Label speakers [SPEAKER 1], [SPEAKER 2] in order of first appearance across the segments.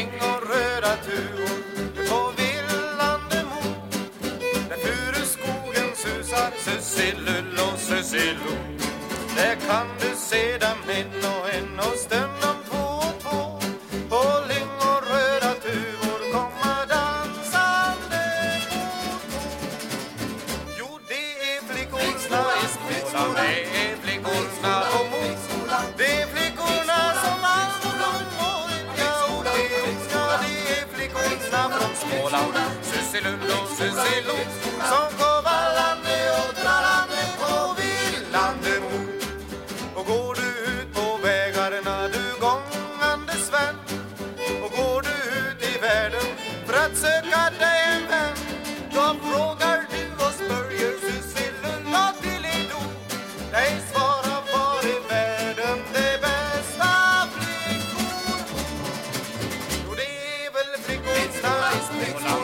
[SPEAKER 1] röda tuvor på villande mo. Där furuskogen susar, sussilull och sussilo Där kan du se dem en och en och stund. Roland Sussilullo, sussillo Som går vallande och trallande på villande mor Och går du ut på vägarna du gångande Sven Och går du ut i världen för att söka dig en Tengo la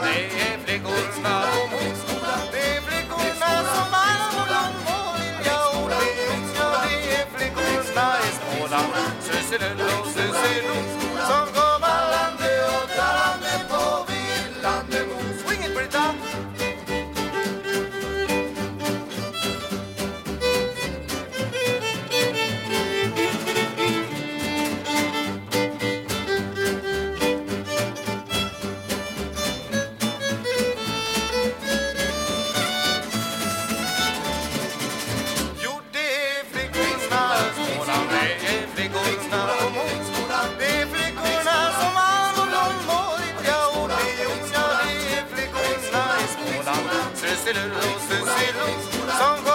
[SPEAKER 1] C'est le lot, c'est silence, sans